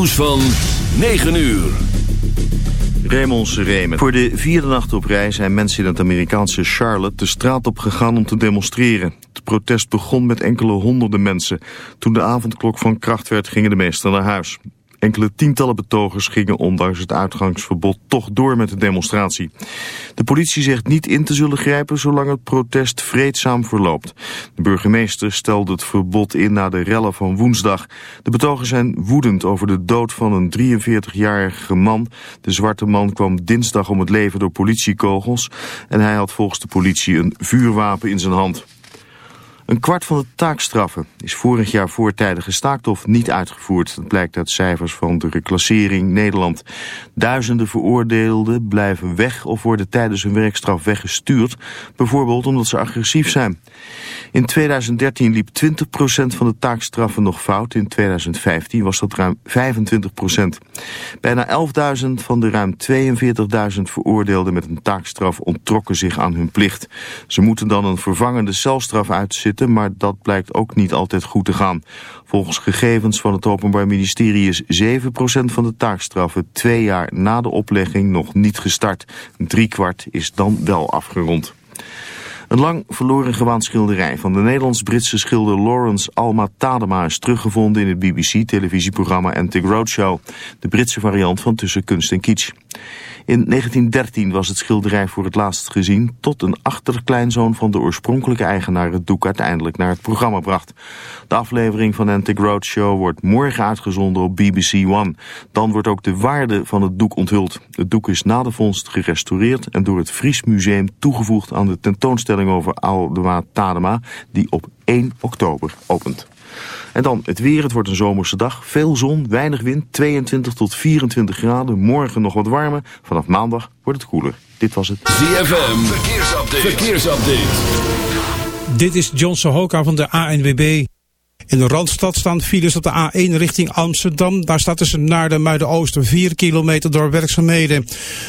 Nieuws van 9 uur. Raymond Remen. Voor de vierde nacht op rij zijn mensen in het Amerikaanse Charlotte de straat op gegaan om te demonstreren. Het protest begon met enkele honderden mensen. Toen de avondklok van kracht werd gingen de meesten naar huis. Enkele tientallen betogers gingen ondanks het uitgangsverbod toch door met de demonstratie. De politie zegt niet in te zullen grijpen zolang het protest vreedzaam verloopt. De burgemeester stelde het verbod in na de rellen van woensdag. De betogers zijn woedend over de dood van een 43-jarige man. De zwarte man kwam dinsdag om het leven door politiekogels en hij had volgens de politie een vuurwapen in zijn hand. Een kwart van de taakstraffen is vorig jaar voortijdig gestaakt of niet uitgevoerd. Dat blijkt uit cijfers van de reclassering Nederland. Duizenden veroordeelden blijven weg of worden tijdens hun werkstraf weggestuurd. Bijvoorbeeld omdat ze agressief zijn. In 2013 liep 20% van de taakstraffen nog fout. In 2015 was dat ruim 25%. Bijna 11.000 van de ruim 42.000 veroordeelden met een taakstraf ontrokken zich aan hun plicht. Ze moeten dan een vervangende celstraf uitzitten maar dat blijkt ook niet altijd goed te gaan. Volgens gegevens van het Openbaar Ministerie is 7% van de taakstraffen twee jaar na de oplegging nog niet gestart. Een kwart is dan wel afgerond. Een lang verloren gewaand schilderij van de Nederlands-Britse schilder Lawrence Alma Tadema is teruggevonden in het BBC-televisieprogramma Antic Roadshow, de Britse variant van Tussen Kunst en Kitsch. In 1913 was het schilderij voor het laatst gezien... tot een achterkleinzoon van de oorspronkelijke eigenaar het doek uiteindelijk naar het programma bracht. De aflevering van Antic Roadshow wordt morgen uitgezonden op BBC One. Dan wordt ook de waarde van het doek onthuld. Het doek is na de vondst gerestaureerd en door het Fries Museum toegevoegd aan de tentoonstelling over Aldema Tadema... die op 1 oktober opent. En dan het weer. Het wordt een zomerse dag. Veel zon, weinig wind. 22 tot 24 graden. Morgen nog wat warmer. Vanaf maandag wordt het koeler. Dit was het. ZFM. Verkeersupdate. Verkeersupdate. Dit is John Sohoka van de ANWB. In de Randstad staan files op de A1 richting Amsterdam. Daar staat tussen naar de Muiden-Oosten 4 kilometer door werkzaamheden.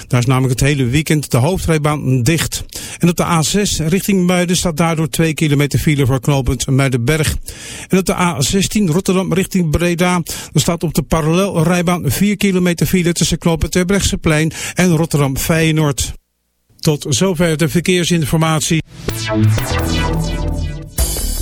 Daar is namelijk het hele weekend de hoofdrijbaan dicht. En op de A6 richting Muiden staat daardoor 2 kilometer file voor knooppunt Muidenberg. En op de A16 Rotterdam richting Breda. Dan staat op de parallelrijbaan 4 kilometer file tussen knooppunt Terbrechtseplein en Rotterdam-Feyenoord. Tot zover de verkeersinformatie.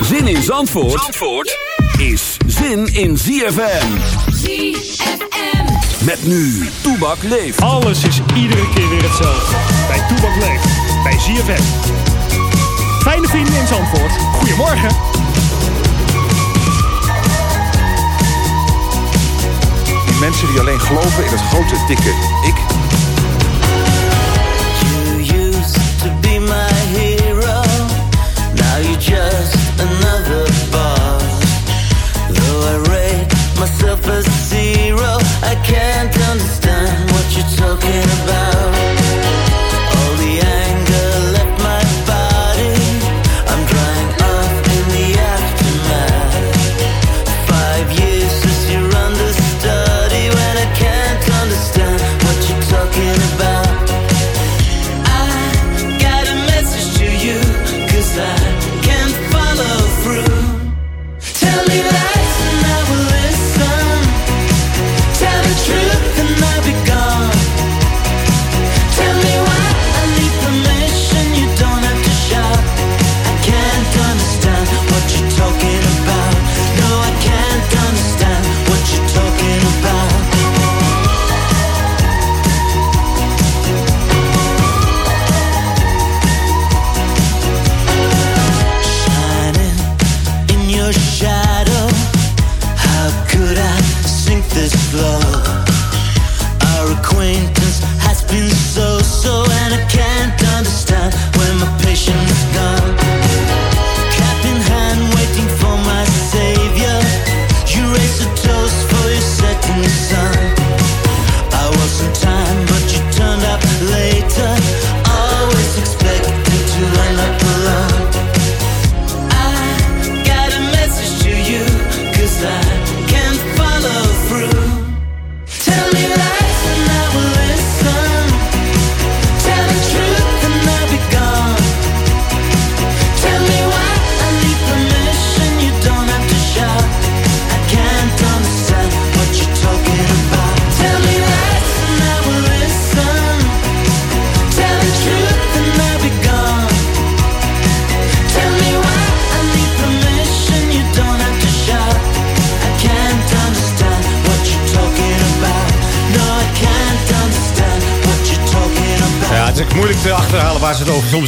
Zin in Zandvoort, Zandvoort is zin in ZFM. ZFM. Met nu, Toebak leeft. Alles is iedere keer weer hetzelfde. Bij Toebak leeft. Bij ZFM. Fijne vrienden in Zandvoort. Goedemorgen. Die mensen die alleen geloven in het grote, dikke ik... a zero, I can't understand what you're talking about.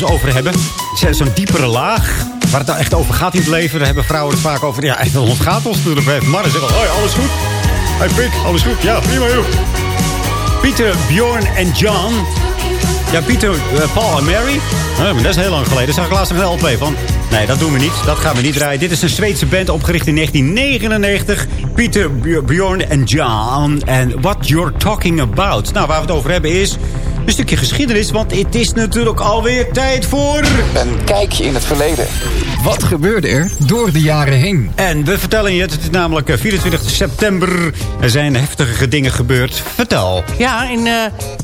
Over hebben. Zo'n diepere laag, waar het nou echt over gaat in het leven. Daar hebben vrouwen het vaak over. Ja, het ontgaat ons natuurlijk. Mannen zeggen, hoi, alles goed? Hey Pik, alles goed? Ja, prima joh. Pieter, Bjorn en John. Ja, Pieter, eh, Paul en Mary. Dat is heel lang geleden. Zag ik laatst een LP van. Nee, dat doen we niet. Dat gaan we niet draaien. Dit is een Zweedse band opgericht in 1999. Pieter, Bj- Bjorn en John. En What You're Talking About. Nou, waar we het over hebben is een stukje geschiedenis. Want het is natuurlijk alweer tijd voor... Een kijkje in het verleden. Wat gebeurde er door de jaren heen? En we vertellen je het. Het is namelijk eh, 24 september. Er zijn heftige dingen gebeurd. Vertel. Ja, in, eh,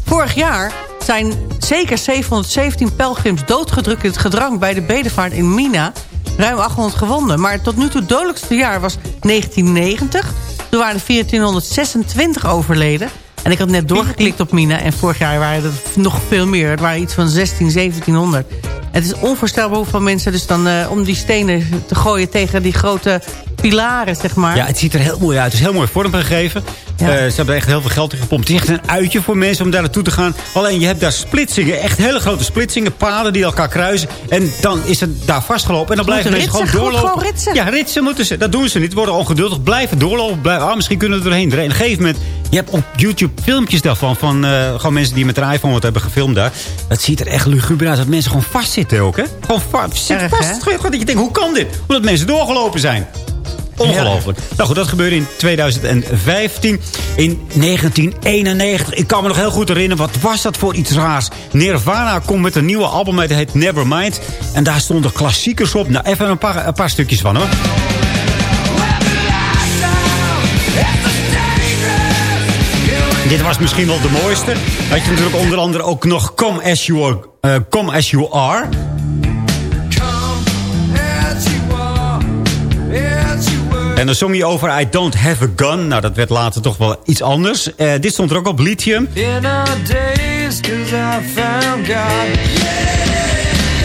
vorig jaar zijn zeker 717 pelgrims doodgedrukt in het gedrang... bij de bedevaart in Mina. Ruim 800 gewonden. Maar tot nu toe het dodelijkste jaar was 1990. Toen waren er 1426 overleden. En ik had net doorgeklikt op Mina. En vorig jaar waren er nog veel meer. Het waren iets van 16, 1700. Het is onvoorstelbaar hoeveel mensen dus dan... eh, om die stenen te gooien tegen die grote pilaren, zeg maar. Ja, het ziet er heel mooi uit. Het is heel mooi vormgegeven. Ja. Eh, ze hebben echt heel veel geld in gepompt. Het is echt een uitje voor mensen om daar naartoe te gaan. Alleen je hebt daar splitsingen. Echt hele grote splitsingen. Paden die elkaar kruisen. En dan is het daar vastgelopen. En dan blijven mensen ritsen, gewoon doorlopen. gewoon ritsen. Ja, ritsen moeten ze. Dat doen ze niet. Worden ongeduldig. Blijven doorlopen. Blijven, ah, misschien kunnen we er doorheen. En op een gegeven moment... Je hebt op YouTube filmpjes daarvan. Van eh, gewoon mensen die met een iPhone wat hebben gefilmd daar. Dat ziet er echt luguber uit. Dat mensen gewoon vastzitten ook, hè? Gewoon va- Erg, vast. hè? Dat je denkt, hoe kan dit? Omdat mensen doorgelopen zijn. Ongelooflijk. Nou goed, dat gebeurde in 2015. In 1991. Ik kan me nog heel goed herinneren. Wat was dat voor iets raars? Nirvana komt met een nieuwe album. Het heet Nevermind. En daar stonden klassiekers op. Nou, even een paar, een paar stukjes van hoor. Dit was misschien wel de mooiste. Had je natuurlijk onder andere ook nog Come As You Are. eh, Come As You Are. En dan zong hij over I Don't Have a Gun. Nou, dat werd later toch wel iets anders. Eh, dit stond er ook op, Lithium.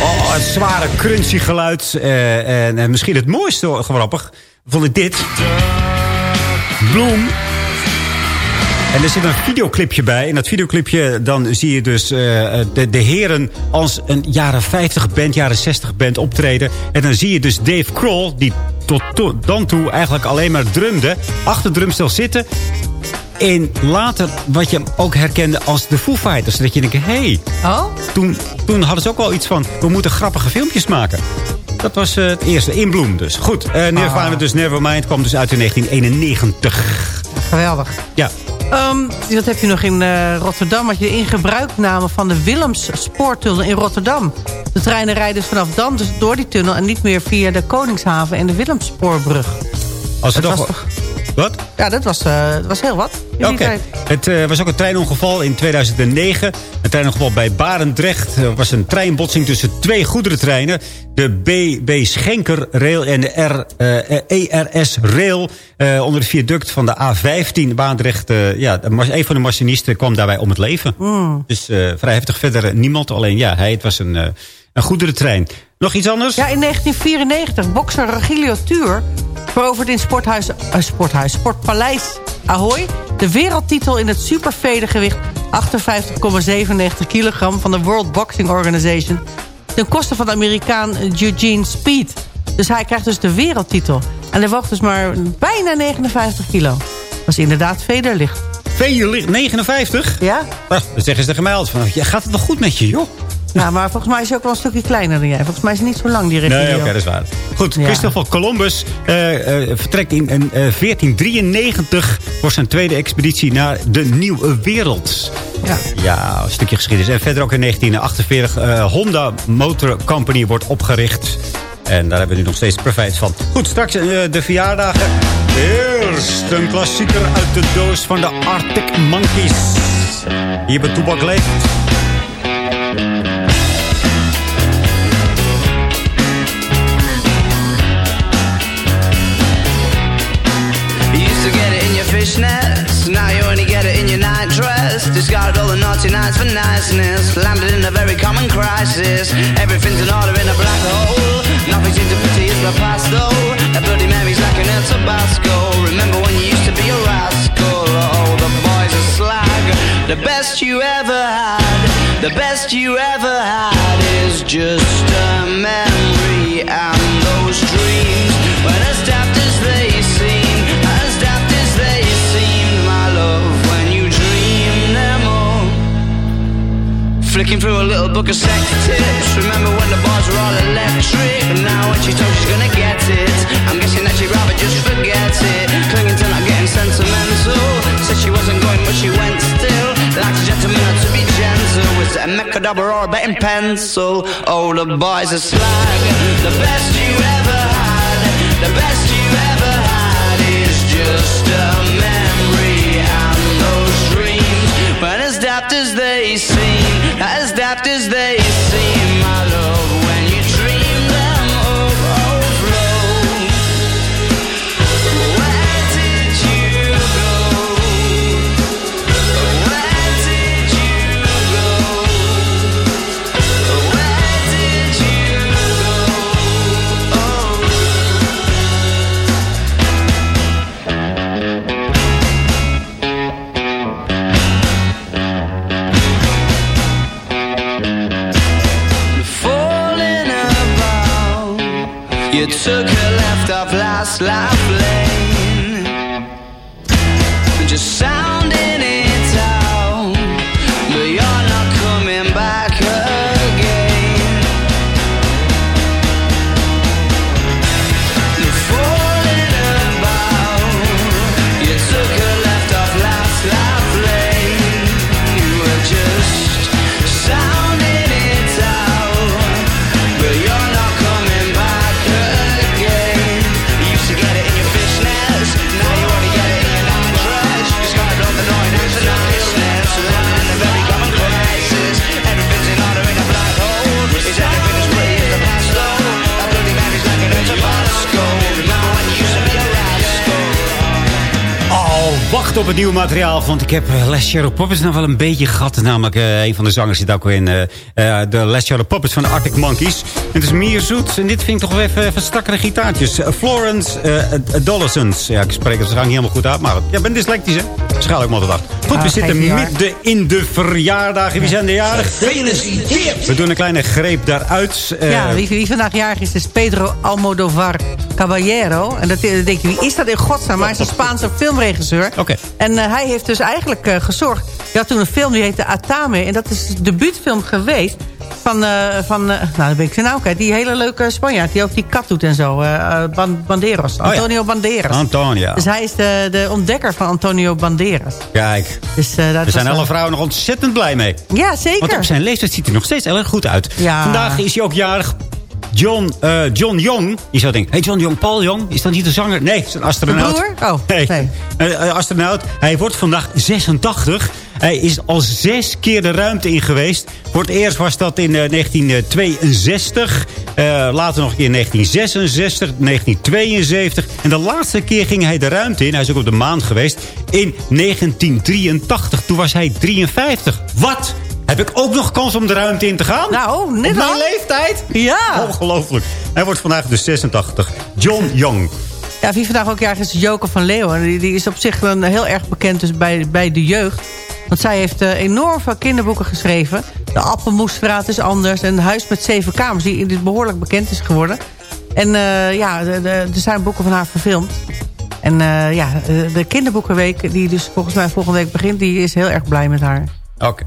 Oh, het zware crunchy geluid. Eh, en, en misschien het mooiste, grappig, vond ik dit. Bloom. En er zit een videoclipje bij. In dat videoclipje dan zie je dus eh, de, de heren als een jaren 50 band, jaren 60 band optreden. En dan zie je dus Dave Kroll, die tot to- dan toe eigenlijk alleen maar drumde. Achter drumstel zitten. En later wat je ook herkende als de Foo Fighters. Dat je denkt, hé, hey, Oh? toen, toen hadden ze ook wel iets van... we moeten grappige filmpjes maken. Dat was eh, het eerste, in bloem dus. Goed, eh Nirvana dus Nevermind kwam dus uit in 1991. Geweldig. Ja, Ehm, dat heb je nog in eh, Rotterdam. Had je de ingebruikname van de Willems spoortunnel in Rotterdam. De treinen rijden dus vanaf dan dus door die tunnel... en niet meer via de Koningshaven en de Willemspoorbrug. als toch... Wat? Ja, dat was, eh, dat was heel wat. Oké. Het eh, was ook een treinongeval in 2009. Een treinongeval bij Barendrecht. Er was een treinbotsing tussen twee goederentreinen. De BB Schenker Rail en de R, eh, ERS Rail. onder het viaduct van de A15 Barendrecht. ja, een van de machinisten kwam daarbij om het leven. Mm. Dus vrij heftig verder niemand. Alleen ja, hij, het was een, een goederentrein. Nog iets anders? Ja, in 1994, bokser Regilio Tuur verovert in sporthuis, eh, sporthuis, Sportpaleis Ahoy... de wereldtitel in het supervedegewicht 58,97 kilogram van de World Boxing Organization... ten koste van de Amerikaan Eugene Speed. Dus hij krijgt dus de wereldtitel. En hij woog dus maar bijna 59 kilo. was inderdaad vederlicht. Vederlicht 59? Ja? Ah, dan zeggen ze tegen mij altijd van, ja, gaat het wel goed met je, joh? Ja, maar volgens mij is hij ook wel een stukje kleiner dan jij. Volgens mij is hij niet zo lang, die Nee, richting. oké, dat is waar. Goed, Ja. Christopher Columbus eh, eh, vertrekt in eh, 1493 voor zijn tweede expeditie naar de Nieuwe Wereld. Ja. Ja, een stukje geschiedenis. En verder ook in 1948 eh, Honda Motor Company wordt opgericht. En daar hebben we nu nog steeds profijt van. Goed, straks eh, de verjaardagen. Eerst een klassieker uit de doos van de Arctic Monkeys. Hier bij Toebak leeft. Fishnets, now you only get it in your night dress. Discarded all the naughty nights for niceness, landed in a very common crisis. Everything's in order in a black hole. Nothing seems to pity is the past though. A bloody memory's like an El Tabasco. Remember when you used to be a rascal? Oh, the boys are slag. The best you ever had, the best you ever had is just a memory Flicking through a little book of sex tips. Remember when the bars were all electric? And now when she told she's gonna get it, I'm guessing that she'd rather just forget it. Clinging to not getting sentimental. Said she wasn't going, but she went still. Like a gentleman had to be gentle. Was it a mecha double or a betting pencil? Oh, the boys are slag. The best you ever had, the best you ever had is just a memory and those dreams. But as daft as they seem, life Op het nieuwe materiaal. Want ik heb uh, Les Sherlock Puppets nog wel een beetje gehad. Namelijk, eh, een van de zangers zit ook in eh, eh, de Les Sherlock Puppets van de Arctic Monkeys. Het is meer zoet. En dit vind ik toch wel even, strakkere gitaartjes. Eh, Florence uh, Adolescents. Ja, ik spreek het waarschijnlijk niet helemaal goed uit. Maar jij bent dyslectisch, hè? Waarschijnlijk maar gedacht. Goed, we Ah, zitten midden in de verjaardagen. Wie zijn de jarig? Gefeliciteerd! We doen een kleine greep daaruit. Eh, Ja, wie, wie vandaag jarig is, is Pedro Almodovar Caballero. En dat, dan denk je, wie is dat in godsnaam? Maar hij is een Spaanse filmregisseur. Oké. En eh, hij heeft dus eigenlijk eh, gezorgd... Je had toen een film die heette Atame. En dat is de debuutfilm geweest van... eh, van eh, nou, dan ben ik zijn naam kwijt. Die hele leuke Spanjaard die ook die kat doet en zo. eh, Ban- Banderas. ja. Antonio Banderas. Antonia. Dus hij is de, de ontdekker van Antonio Banderas. Kijk, Dus, daar zijn alle vrouwen nog ontzettend blij mee. Ja, zeker. Want op zijn leeftijd ziet hij nog steeds heel erg goed uit. Ja. Vandaag is hij ook jarig. John, eh, John Young. Je zou denken, hey John Young, Paul Young. Is dat niet de zanger? Nee, het is een astronaut. Broer? Oh, nee. nee. Eh, eh, astronaut. Hij wordt vandaag 86. Hij is al zes keer de ruimte in geweest. Voor het eerst was dat in eh, 1962. Eh, later nog een keer in 1966, 1972. En de laatste keer ging hij de ruimte in. Hij is ook op de maan geweest. In 1983. Toen was hij 53. Wat? Heb ik ook nog kans om de ruimte in te gaan? Nou, net Op mijn al. leeftijd? Ja. Ongelooflijk. Hij wordt vandaag dus 86. John Young. Ja, wie vandaag ook jarig is, is Joke van Leeuwen. Die, die is op zich een, heel erg bekend dus bij, bij de jeugd. Want zij heeft eh, enorm veel kinderboeken geschreven. De Appelmoesstraat is anders. En Huis met zeven kamers, die, die behoorlijk bekend is geworden. En eh, ja, er zijn boeken van haar verfilmd. En eh, ja, de kinderboekenweek, die dus volgens mij volgende week begint... die is heel erg blij met haar. Oké.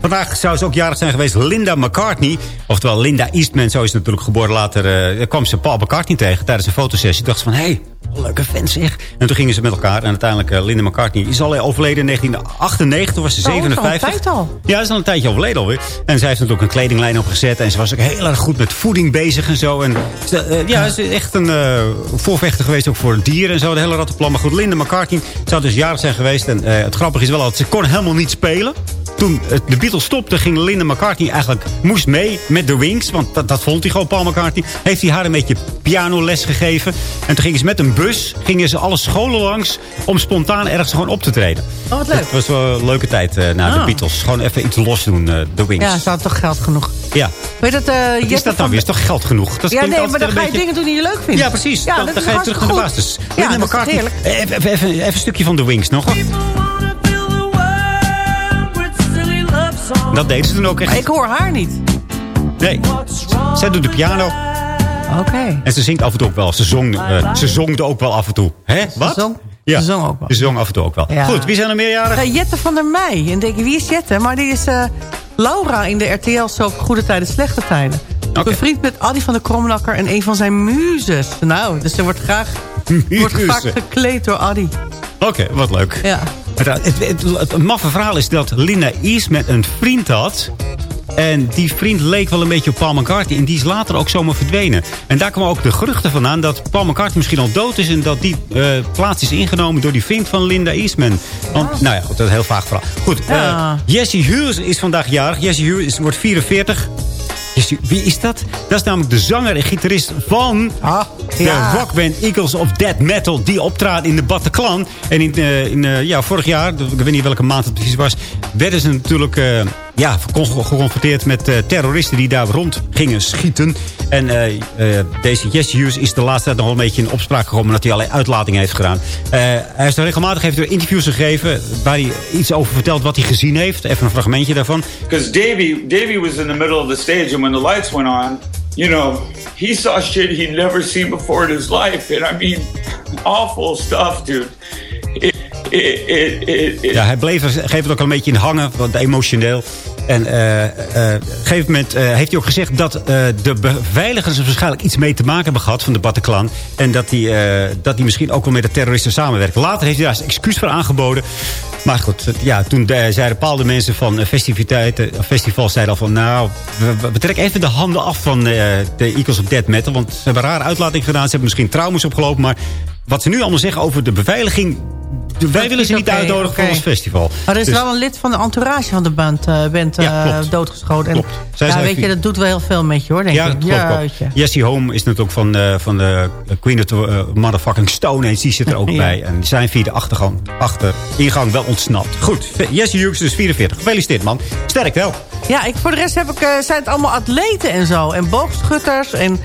Vandaag zou ze ook jarig zijn geweest Linda McCartney. Oftewel Linda Eastman, zo is ze natuurlijk geboren. Later eh, kwam ze Paul McCartney tegen tijdens een fotosessie. dacht ze van, hé, hey, leuke vent zeg. En toen gingen ze met elkaar. En uiteindelijk, uh, Linda McCartney is al overleden in 1998. Toen was ze Oh, dat al een 57. tijd al. Ja, is al een tijdje overleden alweer. En zij heeft natuurlijk een kledinglijn opgezet. En ze was ook heel erg goed met voeding bezig en zo. En ze, eh, ja, ze is echt een eh, voorvechter geweest ook voor dieren en zo. De hele rattenplan. Maar goed, Linda McCartney zou dus jarig zijn geweest. En eh, het grappige is wel dat ze kon helemaal niet spelen. Toen het- de Beatles stopten, ging Linda McCartney eigenlijk... moest mee met de Wings, want dat, dat vond hij gewoon, Paul McCartney. Heeft hij haar een beetje pianoles gegeven. En toen gingen ze met een bus, gingen ze alle scholen langs... om spontaan ergens gewoon op te treden. Oh, wat leuk. Het was wel een leuke tijd eh, na de Ah. Beatles. Gewoon even iets los doen, eh, de Wings. Ja, ze had toch geld genoeg. Ja. Weet dat, eh, Wat is dat nou weer? Is toch geld genoeg? Dat ja, nee, maar dan ga je beetje- dingen doen die je leuk vindt. Ja, precies. Ja, dan, dat dan is ga je terug naar de basis. Ja, Linda McCartney. Even, even, even, even een stukje van de Wings nog. Dat deden ze toen ook Maar echt. ik hoor haar niet. Nee. Zij doet de piano. Oké. En ze zingt af en toe ook wel. Ze zong, eh, ze zongde ook wel af en toe. Hè? Wat? zong- ja. ze zong ook wel. Ze zong af en toe ook wel. Ja. Goed, wie zijn er meerjarig? Eh, Jette van der Meij. En denk je, wie is Jette? Maar die is eh, Laura in de RTL-soap Goede Tijden, Slechte Tijden. Bevriend met Adi van der Kromlakker en een van zijn muzes. Nou, dus er wordt graag wordt vaak gekleed door Adi. Oké, wat leuk. Ja. Het, het, het, het maffe verhaal is dat Linda Eastman een vriend had. En die vriend leek wel een beetje op Paul McCartney. En die is later ook zomaar verdwenen. En daar kwamen ook de geruchten vandaan dat Paul McCartney misschien al dood is. En dat die eh, plaats is ingenomen door die vriend van Linda Eastman. Want, nou ja, goed, dat is een heel vaag verhaal. Goed, Ja. Jesse Hughes is vandaag jarig. Jesse Hughes wordt 44. Wie is dat? Dat is namelijk de zanger en gitarist van de ja. rockband Eagles of Dead Metal. Die optrad in de Bataclan. En in, eh, in, eh, ja, vorig jaar, ik weet niet welke maand het precies was... werden ze natuurlijk eh, ja, con- geconfronteerd met eh, terroristen... die daar rond gingen schieten. En eh, eh, deze Jesse Hughes is de laatste tijd nog een beetje in opspraak gekomen... omdat hij allerlei uitlatingen heeft gedaan. Hij is er regelmatig heeft er interviews gegeven... waar hij iets over vertelt wat hij gezien heeft. Even een fragmentje daarvan. Because Davey, Davey was in the middle of the stage, and when the lights went on, you know, he saw shit he'd never seen before in his life, and I mean, awful stuff, dude. Ja, hij bleef geeft het ook al een beetje in hangen, wat emotioneel. En eh, eh, op een gegeven moment eh, heeft hij ook gezegd dat de beveiligers er waarschijnlijk iets mee te maken hebben gehad van de Bataclan. En dat eh, dat misschien ook wel met de terroristen samenwerkt. Later heeft hij daar zijn excuus voor aangeboden. Maar goed, ja, toen zeiden bepaalde mensen van festiviteiten, festivals zeiden al van... nou, we, we- trekken even de handen af van de Eagles of Dead Metal. Want ze hebben rare uitlating gedaan. Ze hebben misschien trauma's opgelopen. Maar wat ze nu allemaal zeggen over de beveiliging... Wij willen ze niet oké, uitnodigen voor ons festival. Maar er is Dus- wel een lid van de entourage van de band, eh, band eh, Ja, klopt. doodgeschoten. En, Klopt. Zij ja, weet je, dat doet wel heel veel met je hoor, denk Ja, ik. dat klopt. Jesse Home is natuurlijk ook van, eh, van de Queen of the eh, Motherfucking Stone. Die zit er ook Ja. bij. En zijn via de achtergang, achter ingang wel ontsnapt. Goed, Jesse Hughes is 44. Gefeliciteerd man. Sterk wel. Ja, ik, voor de rest heb ik, eh, zijn het allemaal atleten en zo. En boogschutters en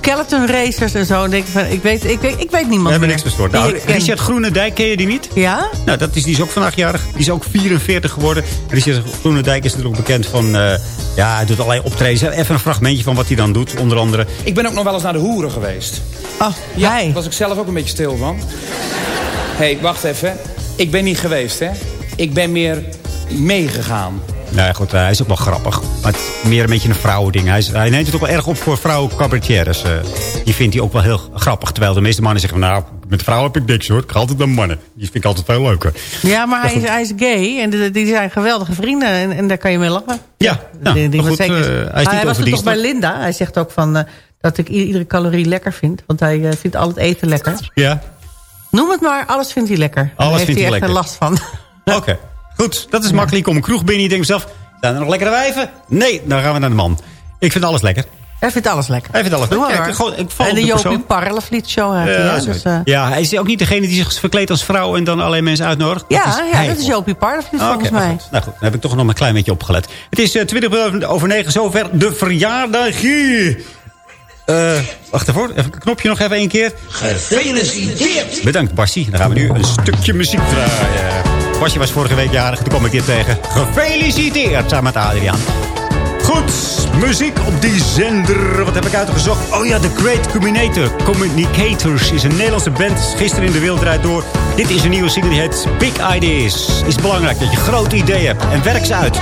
skeleton racers en zo. En denk ik, van, ik, weet, ik, weet, ik weet niemand We hebben niks verstoord. Nou. Richard Groenendijk, ken je die niet? Ja? Nou, dat is, die is ook vandaag jarig. Die is ook 44 geworden. Richard Groenendijk is natuurlijk bekend van... eh, ja, hij doet allerlei optredens. Even een fragmentje van wat hij dan doet. Onder andere... Ik ben ook nog wel eens naar de hoeren geweest. Oh, ja, jij? Daar was ik zelf ook een beetje stil van. Hé, hey, wacht even. Ik ben niet geweest, hè. Ik ben meer meegegaan. Nou ja, goed, hij is ook wel grappig. Maar het is meer een beetje een vrouwending. Hij, is, hij neemt het ook wel erg op voor vrouwen cabaretières. eh. die vindt hij ook wel heel grappig. Terwijl de meeste mannen zeggen... nou, met vrouwen heb ik niks hoor. Ik ga altijd naar mannen. Die vind ik altijd veel leuker. Ja, maar hij is, hij is gay en die, die zijn geweldige vrienden en, en daar kan je mee lachen. Ja, nou, Die- die maar was goed, zeker- eh, hij is was er toch bij Linda. Hij zegt ook van, eh, dat ik iedere calorie lekker vind. Want hij vindt al het eten lekker. Ja, Noem het maar, alles vindt hij lekker. Alles Daar heeft vindt hij hij echt last van. oké. Goed, dat is makkelijk. Ik kom een kroeg binnen. Je denkt zelf, zijn er nog lekkere wijven? Nee, dan gaan we naar de man. Ik vind alles lekker. Hij vindt alles lekker. Hij vindt alles lekker. Kijk, gewoon, ik val en de de Jopie persoon. Parlefliet show heeft hij. Ja, dus, eh, ja, hij is ook niet degene die zich verkleedt als vrouw... en dan alleen mensen uitnodigt. ja, is ja, dat is. Jopie Parlefliet Oké, volgens mij. goed. Nou goed, dan heb ik toch nog een klein beetje opgelet. Het is eh, 20 over 9, zover de verjaardag. Eh wacht even, even een knopje nog even één keer. Gefeliciteerd! Bedankt, Bassie. Dan gaan we nu een stukje muziek draaien. Bassie was vorige week jarig, toen kom ik dit tegen. Gefeliciteerd, samen met Adriaan. Goed, muziek op die zender. Wat heb ik uitgezocht? Oh ja, The Great Communicator. Communicators is een Nederlandse band. Gisteren in de wereld draait door. Dit is een nieuwe single die heet Big Ideas. Het is belangrijk dat je grote ideeën hebt. En werk ze uit.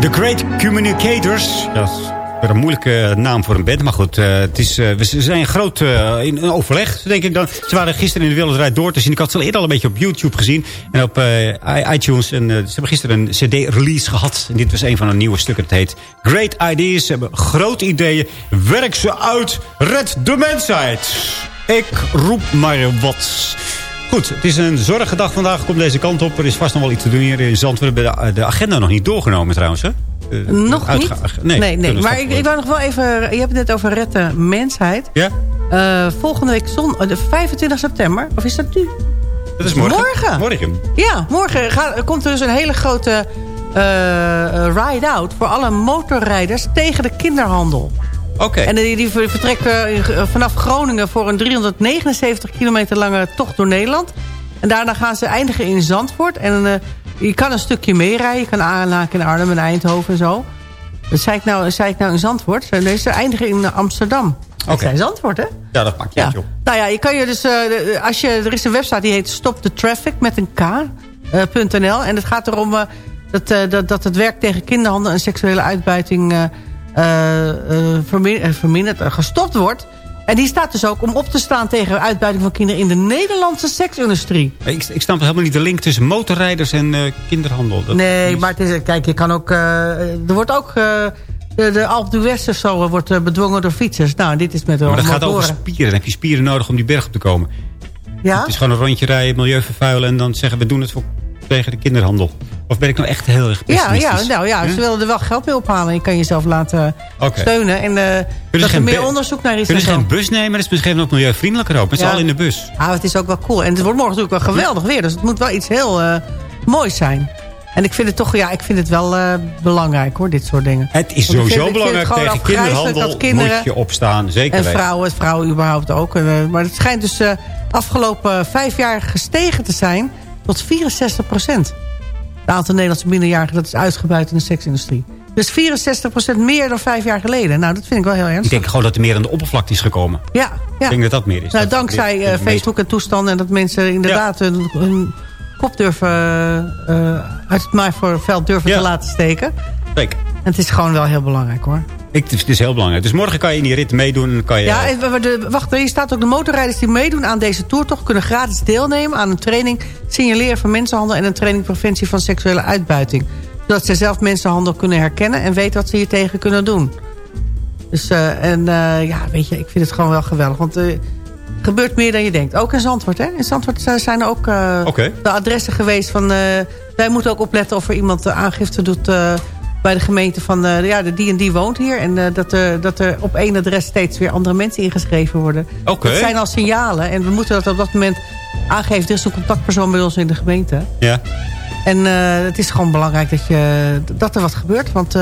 The Great Communicators. Dat is weer een moeilijke naam voor een band. Maar goed, eh, het is, eh, we zijn groot eh, in een overleg, denk ik dan. Ze waren gisteren in de Wereldrijd door te zien. Ik had ze al eerder al een beetje op YouTube gezien. En op eh, iTunes. En eh, ze hebben gisteren een cd-release gehad. En dit was een van de nieuwe stukken. Het heet Great Ideas. Ze hebben grote ideeën. Werk ze uit. Red de mensheid. Ik roep maar wat. Goed, het is een zorgendag vandaag. Komt deze kant op. Er is vast nog wel iets te doen hier in Zandvoort. We hebben de, de agenda nog niet doorgenomen trouwens. Hè? Eh, Nog niet? Nee, nee, we maar ik, ik wou nog wel even... Je hebt het net over Red de Mensheid. Ja? Eh, volgende week zon, eh, de 25 september. Of is dat nu? Dat is morgen. Morgen. Morgen. Ja, morgen gaat, komt er dus een hele grote eh, eh, ride-out... voor alle motorrijders tegen de kinderhandel. Oké. En die, die vertrekken eh, vanaf Groningen... voor een 379 kilometer lange tocht door Nederland. En daarna gaan ze eindigen in Zandvoort. En eh, je kan een stukje meerijden. Je kan aanhaken in Arnhem en Eindhoven en zo. Dat zei ik nou, zei ik nou in Zandvoort. Nee, ze eindigen in Amsterdam. Oké. Dat zei Zandvoort, hè? Ja, dat maakt je uit, joh. Nou ja, je kan je dus, eh, als je, er is een website die heet Stop the Traffic met een K. eh, .nl. En het gaat erom dat, dat, dat het werk tegen kinderhandel en seksuele uitbuiting vermin- eh, verminderd, eh, gestopt wordt. En die staat dus ook om op te staan tegen uitbuiting van kinderen in de Nederlandse seksindustrie. Ik, ik snap helemaal niet de link tussen motorrijders en eh, kinderhandel. Dat nee, maar het is, kijk, je kan ook, eh, er wordt ook, eh, de, de Alpe d'Huez of zo eh, wordt eh, bedwongen door fietsers. Nou, dit is met Maar dat gaat over spieren. Dan heb je spieren nodig om die berg op te komen. Ja? Het is gewoon een rondje rijden, milieu vervuilen... en dan zeggen we doen het voor, tegen de kinderhandel. Of ben ik nou echt heel erg Ja, pessimistisch? ja, nou ja, ze willen er wel geld mee ophalen. Je kan jezelf laten steunen. En eh, dat er meer onderzoek naar is. Kunnen en ze geen bus nemen? Dat is misschien ook milieuvriendelijker ook. Met z'n Ja. allen in de bus. Ah, het is ook wel cool. En het wordt morgen natuurlijk wel geweldig weer. Dus het moet wel iets heel eh, moois zijn. En ik vind het toch, ja, ik vind het wel eh, belangrijk hoor, dit soort dingen. Het is sowieso vind belangrijk. Tegen kinderhandel dat kinderen moet je opstaan. Zeker En vrouwen, vrouwen überhaupt ook. En, maar het schijnt dus afgelopen vijf jaar gestegen te zijn tot 64 procent. Het aantal Nederlandse minderjarigen dat is uitgebuit in de seksindustrie. Dus 64 procent meer dan vijf jaar geleden. Nou, dat vind ik wel heel Ik ernstig. denk gewoon dat er meer aan de oppervlakte is gekomen. Ja, ja. Ik denk dat dat meer is. Nou, Dat- dankzij eh, Facebook en toestanden... en dat mensen inderdaad hun, hun kop durven... eh, uit het maaiveld durven te laten steken. Zeker. Het is gewoon wel heel belangrijk hoor. Ik, het is heel belangrijk. Dus morgen kan je in die rit meedoen. En kan je, Ja, de, wacht, hier staat ook de motorrijders die meedoen aan deze toertocht... kunnen gratis deelnemen aan een training signaleren van mensenhandel... en een training preventie van seksuele uitbuiting. Zodat ze zelf mensenhandel kunnen herkennen... en weten wat ze hier tegen kunnen doen. Dus, eh, en eh, ja, weet je, ik vind het gewoon wel geweldig. Want het gebeurt meer dan je denkt. Ook in Zandvoort, hè? In Zandvoort zijn er ook de adressen geweest van... wij moeten ook opletten of er iemand aangifte doet... bij de gemeente van, eh, ja, de die en die woont hier. En eh, dat, er, dat er op één adres steeds weer andere mensen ingeschreven worden. Oké. Dat zijn al signalen. En we moeten dat op dat moment aangeven. Er is een contactpersoon bij ons in de gemeente. Ja. En eh, het is gewoon belangrijk dat, je, dat er wat gebeurt. Want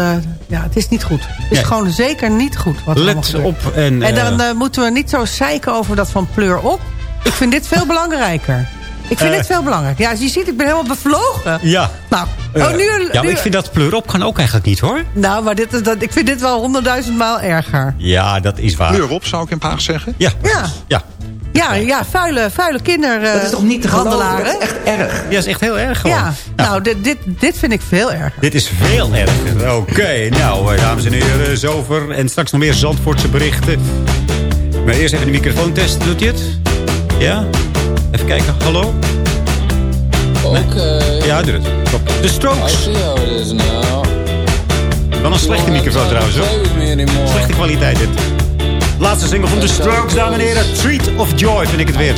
ja, het is niet goed. Het is gewoon zeker niet goed. Wat Let op. En, En dan moeten we niet zo zeiken over dat van pleur op. Ik vind dit veel belangrijker. Ik vind Eh. dit veel belangrijker. Ja, als je ziet, ik ben helemaal bevlogen. Ja. Nou, Eh, oh, nu, ja, maar nu- ik vind dat pleur op kan ook eigenlijk niet, hoor. nou, maar dit is, dat, ik vind dit wel honderdduizend maal erger. Ja, dat is waar. Kleur op, zou ik in Paag zeggen. Ja. Ja. Ja. Ja, ja vuile, vuile kinder Dat is toch niet te geloven? handelaren. Dat is echt erg. Ja, dat is echt heel erg gewoon. Ja, nou, dit, dit, dit vind ik veel erger. Dit is veel erger. Oké, nou, eh, dames en heren, zover. En straks nog meer Zandvoortse berichten. Maar eerst even de microfoontest. Doet hij het? Ja? Even kijken. Hallo? Oké. Ja, doe het. Top. De I Strokes. is. Wel een slechte microfoon trouwens, hoor. Slechte kwaliteit dit. Laatste single van The Strokes, dames en heren. Treat of Joy vind ik het weer.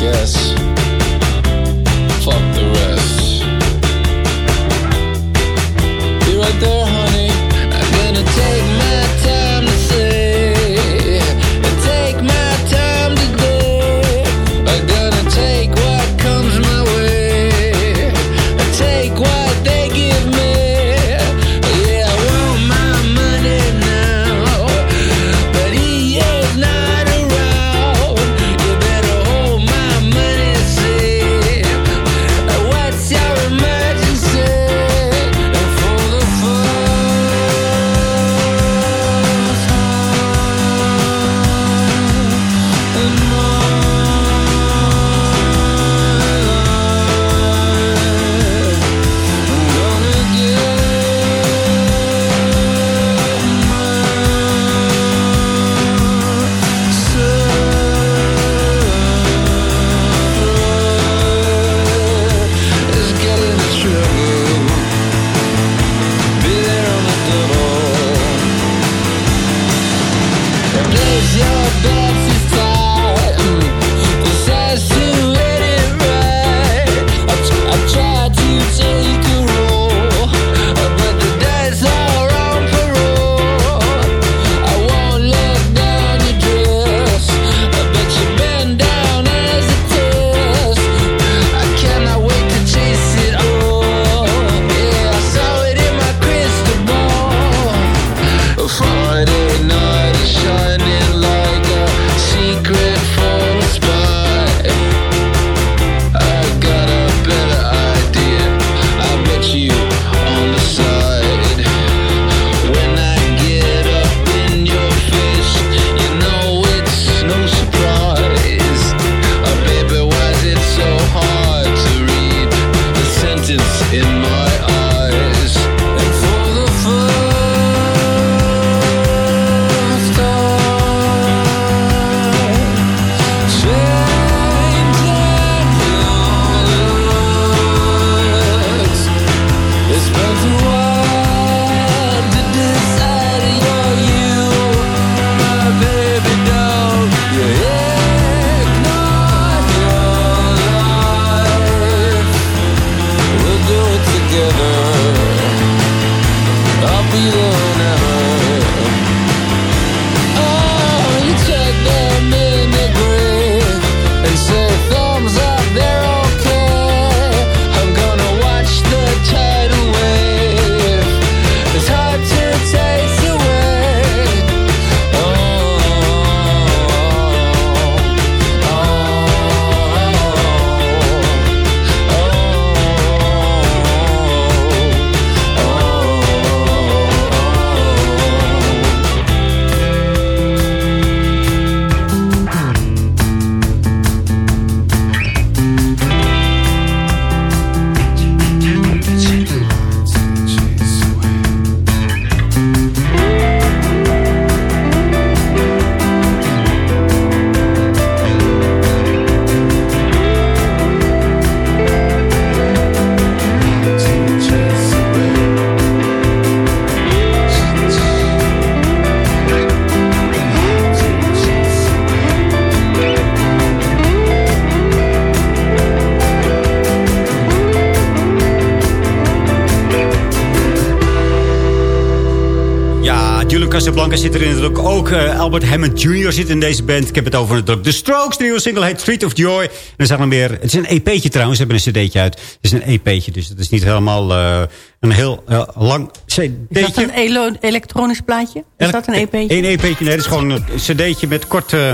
Casablanca zit erin natuurlijk ook. eh, Albert Hammond Jr. zit in deze band. Ik heb het over natuurlijk The Strokes. De nieuwe single heet Street of Joy. En er zijn nog meer... Het is een EP'tje trouwens. Ze hebben een cd'tje uit. Het is een EP'tje. Dus het is niet helemaal eh, een heel eh, lang cd'tje. Is dat een elo- elektronisch plaatje? Is dat een EP'tje? Eén EP'tje. Nee, het is gewoon een cd'tje met kort... eh,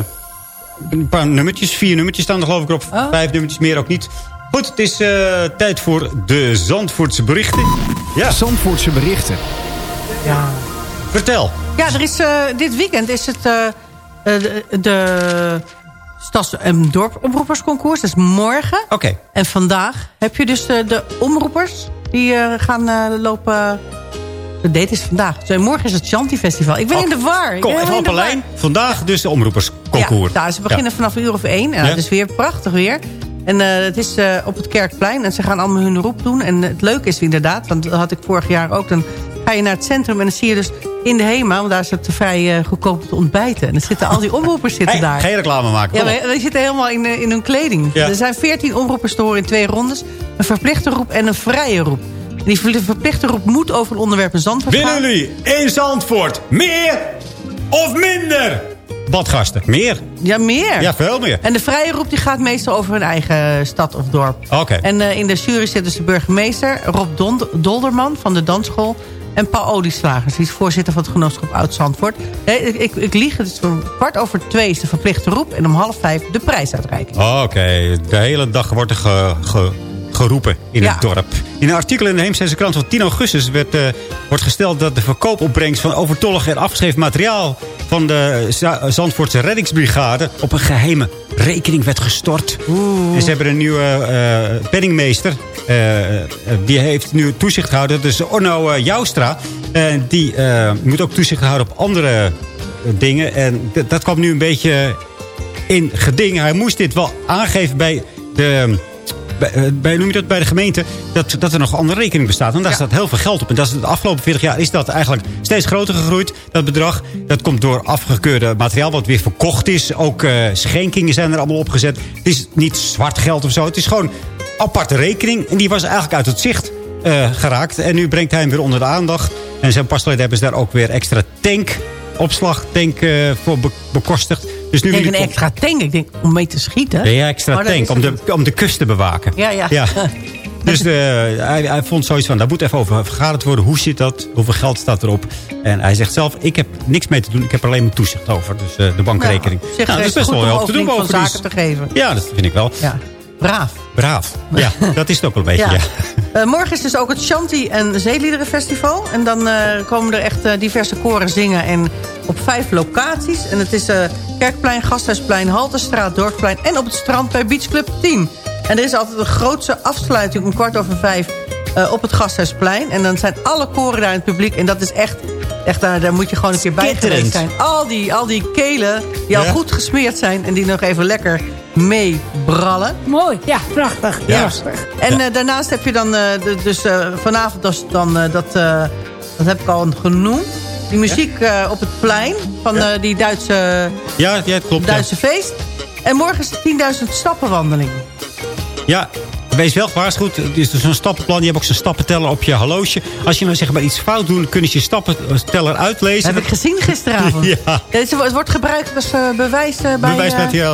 een paar nummertjes. Vier nummertjes staan er geloof ik op. Oh. Vijf nummertjes, meer ook niet. Goed, het is eh, tijd voor de Zandvoortse berichten. Ja. Zandvoortse berichten. Ja. Vertel. Ja, er is, eh, dit weekend is het eh, de, de Stads- en Dorpomroepersconcours. Dat is morgen. Oké. En vandaag heb je dus de, de omroepers die gaan lopen... De date is vandaag. Dus morgen is het Chanti Festival. Ik ben in de war. Ik Kom, even op een war. lijn. Vandaag dus de omroepersconcours. Ja, nou, ze beginnen Ja. vanaf een uur of één. Ja. Het is weer prachtig weer. En het is op het Kerkplein. En ze gaan allemaal hun roep doen. En het leuke is inderdaad, want dat had ik vorig jaar ook. Dan ga je naar het centrum en dan zie je dus in de HEMA... want daar is het vrij eh, goedkoop te ontbijten. En dan zitten al die omroepers zitten Hey, daar. geen reclame maken. Ja, maar die zitten helemaal in, eh, in hun kleding. Ja. Er zijn veertien omroepers te horen in twee rondes. Een verplichte roep en een vrije roep. En die ver- verplichte roep moet over een onderwerp in Zandvoort Willen jullie in Zandvoort meer of minder? Badgasten. Meer. Ja, meer. Ja, veel meer. En de vrije roep die gaat meestal over hun eigen stad of dorp. Oké. En eh, in de jury zit dus de burgemeester Rob Dolderman van de dansschool... en Paul Olieslagers, die is voorzitter van het genootschap Oud-Zandvoort. Nee, ik, ik, ik lieg, het is om kwart over twee is de verplichte roep... en om half vijf de prijsuitreiking. Oké, de hele dag wordt er ge- ge- geroepen in Ja. het dorp. In een artikel in de Heemstedse krant van 10 augustus werd, eh, wordt gesteld dat de verkoopopbrengst van overtollig en afgeschreven materiaal van de Za- Zandvoortse reddingsbrigade op een geheime rekening werd gestort. En ze hebben een nieuwe eh, penningmeester. eh, eh, die heeft nu toezicht gehouden. Dat is Orno eh, Joustra. En die eh, moet ook toezicht houden op andere eh, dingen. En dat kwam nu een beetje in geding. Hij moest dit wel aangeven bij de... Bij, eh, bij, noem je dat, bij de gemeente, dat, dat er nog andere rekening bestaat. En daar staat heel veel geld op. En dat is de afgelopen 40 jaar is dat eigenlijk steeds groter gegroeid. Dat bedrag, dat komt door afgekeurde materiaal wat weer verkocht is. Ook eh, schenkingen zijn er allemaal opgezet. Het is niet zwart geld of zo. Het is gewoon aparte rekening. En die was eigenlijk uit het zicht eh, geraakt. En nu brengt hij hem weer onder de aandacht. En zijn pas geleden hebben ze daar ook weer extra tank opslagtank eh voor be- bekostigd. Dus nu Ik denk wil een extra tank. Ik denk, om mee te schieten. ja, extra Maar tank om de, om de kust te bewaken. Ja, ja. Dus eh, hij, hij vond zoiets van, daar moet even over vergaderd worden. Hoe zit dat? Hoeveel geld staat erop? En hij zegt zelf, ik heb niks mee te doen. Ik heb er alleen mijn toezicht over. Dus eh, de bankrekening. Ja, Nou, dat is best wel om heel te doen die- zaken te geven. Ja, dat vind ik wel. Ja, braaf. Braaf. Ja, dat is het ook wel een beetje. Ja. Eh, morgen is dus ook het Shanti en Zeeliederenfestival. En dan eh, komen er echt eh, diverse koren zingen. En op vijf locaties. En het is Kerkplein, Gasthuisplein, Halterstraat, Dorpsplein... en op het strand bij Beach Club 10. En er is altijd de grootste afsluiting om kwart over vijf... op het Gasthuisplein. En dan zijn alle koren daar in het publiek. En dat is echt... echt daar, daar moet je gewoon een keer bij geweest zijn. Al die, al die kelen die al goed gesmeerd zijn... en die nog even lekker meebrallen. Mooi, ja, prachtig. Ja. Prachtig. En eh, daarnaast heb je dan, eh, de- dus eh, vanavond dus dan, eh, dat, eh, dat heb ik al genoemd. Die muziek eh, op het plein van eh, die Duitse, Ja, ja, het klopt. ja. Duitse feest. En morgen is de 10.000 stappenwandeling. Ja, wees wel gewaarschuwd. Het is dus een stappenplan. Je hebt ook zo'n stappenteller op je horloge. Als je nou zeg maar iets fout doet, kunnen ze je stappenteller uitlezen. heb ik gezien gisteravond. Ja. Het, wordt gebruikt als eh, bewijs eh, bij...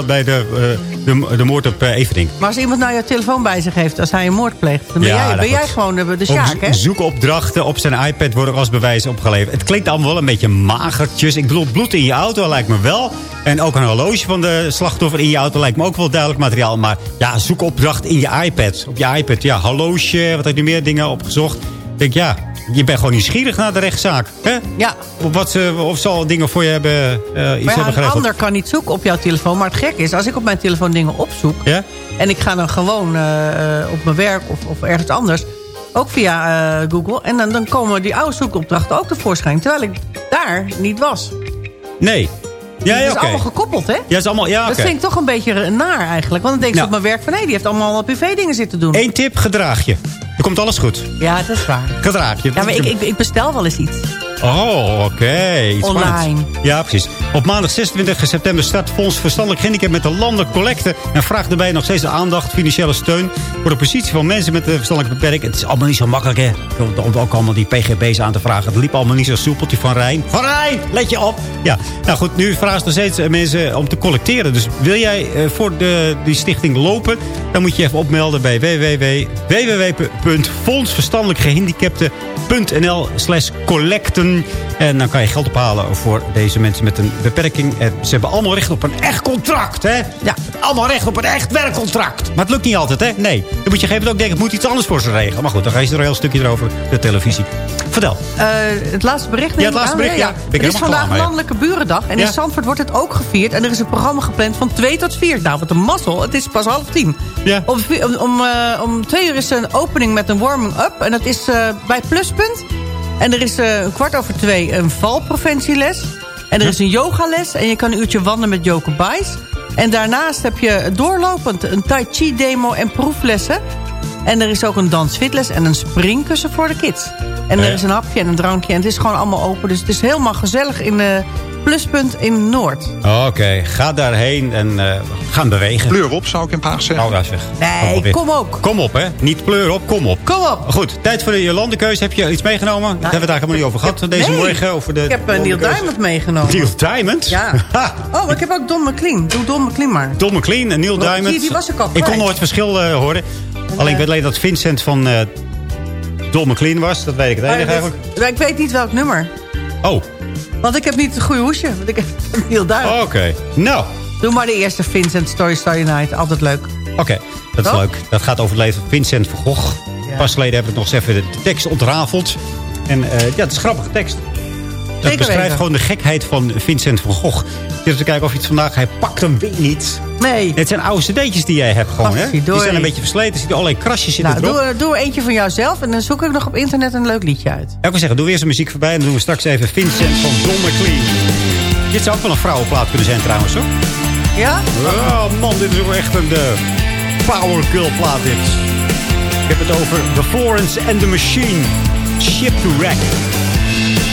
Bij de, eh, de, de moord op Everding. eh, maar als iemand nou jouw telefoon bij zich heeft als hij een moord pleegt... dan ben Ja, jij, nou ben jij gewoon de, de sjaak, hè? zo- Zoekopdrachten op zijn iPad worden als bewijs opgeleverd. Het klinkt allemaal wel een beetje magertjes. Ik bedoel, bloed in je auto lijkt me wel. En ook een horloge van de slachtoffer in je auto lijkt me ook wel duidelijk materiaal. Maar ja, zoekopdracht in je iPad. Op je iPad, ja, horloge. Wat heb je meer dingen opgezocht? Ik denk, ja, je bent gewoon nieuwsgierig naar de rechtszaak. Hè? Ja. Of, wat ze, of ze al dingen voor je hebben, eh, iets Maar ja, hebben een geregeld. ander kan niet zoeken op jouw telefoon. Maar het gek is, als ik op mijn telefoon dingen opzoek... Ja? en ik ga dan gewoon eh, op mijn werk of, of ergens anders... ook via eh, Google... en dan, dan komen die oude zoekopdrachten ook tevoorschijn... terwijl ik daar niet was. Nee. Ja, Het ja is allemaal gekoppeld, hè? Ja, is allemaal, ja, Dat vind ik toch een beetje naar eigenlijk. Want dan denk ik Nou. op mijn werk van... hé, die heeft allemaal privé dingen zitten doen. Eén tip, gedraag je. Er komt alles goed. Ja, dat is waar. Gedraag je. Ja, maar ik, ik, ik bestel wel eens iets. Oh, oké. Online. Ja, precies. Op maandag 26 september start Fonds Verstandelijk Gehandicap met de landelijke collecte. En vraagt daarbij nog steeds aandacht, financiële steun... voor de positie van mensen met een verstandelijke beperking. Het is allemaal niet zo makkelijk, hè? Om ook allemaal die PGB's aan te vragen. Het liep allemaal niet zo soepeltje van Rijn. Van Rijn, let je op! Ja, nou goed, nu vragen ze nog steeds eh, mensen om te collecteren. Dus wil jij eh, voor de, die stichting lopen... dan moet je even opmelden bij www www.fondsverstandelijkgehandicapten.nl slash collecten. En dan kan je geld ophalen voor deze mensen met een beperking. En ze hebben allemaal recht op een echt contract, hè? Ja, allemaal recht op een echt werkcontract. Maar het lukt niet altijd, hè? Nee. Dan moet je op een gegeven moment ook denken, ik moet iets anders voor ze regelen. Maar goed, dan ga je er een heel stukje erover, de televisie. Vertel. Eh, het laatste bericht. Ja, het laatste bericht, ja. Het is klaar vandaag. Landelijke Burendag. En Ja. in Zandvoort wordt het ook gevierd. En er is een programma gepland van 2 tot 4. Nou, wat een mazzel. Het is pas half tien. Ja. Om, om, om, eh, om twee uur is er een opening met een warming-up. En dat is eh, bij Pluspunt. En er is een kwart over twee een valpreventieles. En er is een yogales. En je kan een uurtje wandelen met Bijs. En daarnaast heb je doorlopend een tai chi demo en proeflessen. En er is ook een dansfitles en een springkussen voor de kids. En er is een hapje en een drankje. En het is gewoon allemaal open. Dus het is helemaal gezellig in eh Pluspunt in Noord. Oké, ga daarheen en eh gaan bewegen. Pleur op, zou ik in Paag zeggen. Oh, ja, zeg. Nee, op kom ook. Kom op, hè. Niet pleur op, kom op. Kom op. Goed, tijd voor de Jolandekeuze. Heb je iets meegenomen? Daar hebben we het eigenlijk helemaal niet over gehad deze Nee. morgen. Over de Ik heb eh, Neil. Diamond meegenomen. Neil Diamond? Ja. Oh, maar ik heb ook Don McLean. Doe Don McLean maar. Don McLean en Neil Diamond. die- die was ik al Ik kon nooit het verschil eh, horen. Alleen ik weet alleen dat Vincent van eh Don McLean was. Dat weet ik het Maar enige eigenlijk. maar ik weet niet welk nummer. Oh, Want ik heb niet het goede hoesje. Want ik heb Neil Diamond. oké. Nou, Doe maar de eerste Vincent Story Story Night. Altijd leuk. oké. Dat is leuk. Dat gaat over het leven van Vincent van Gogh. Pas geleden hebben we nog eens even de tekst ontrafeld. En eh, ja, het is een grappige tekst. Dat beschrijft gewoon de gekheid van Vincent van Gogh. Zit te kijken of je het vandaag... Hij pakt hem weer niet. Nee. Het zijn oude cd'tjes die jij hebt gewoon, hè? Die zijn een beetje versleten. Er zitten allerlei krasjes zitten Nou, erop. doe, doe eentje van jouzelf. En dan zoek ik nog op internet een leuk liedje uit. Ja, ik wil zeggen, doe weer zijn muziek voorbij. En dan doen we straks even Vincent van McLean. Dit zou ook wel een vrouwenplaat kunnen zijn trouwens, hoor. Ja? Oh man, dit is ook echt een de power girl plaat dit. Ik heb het over The Florence and the Machine. Shipwreck.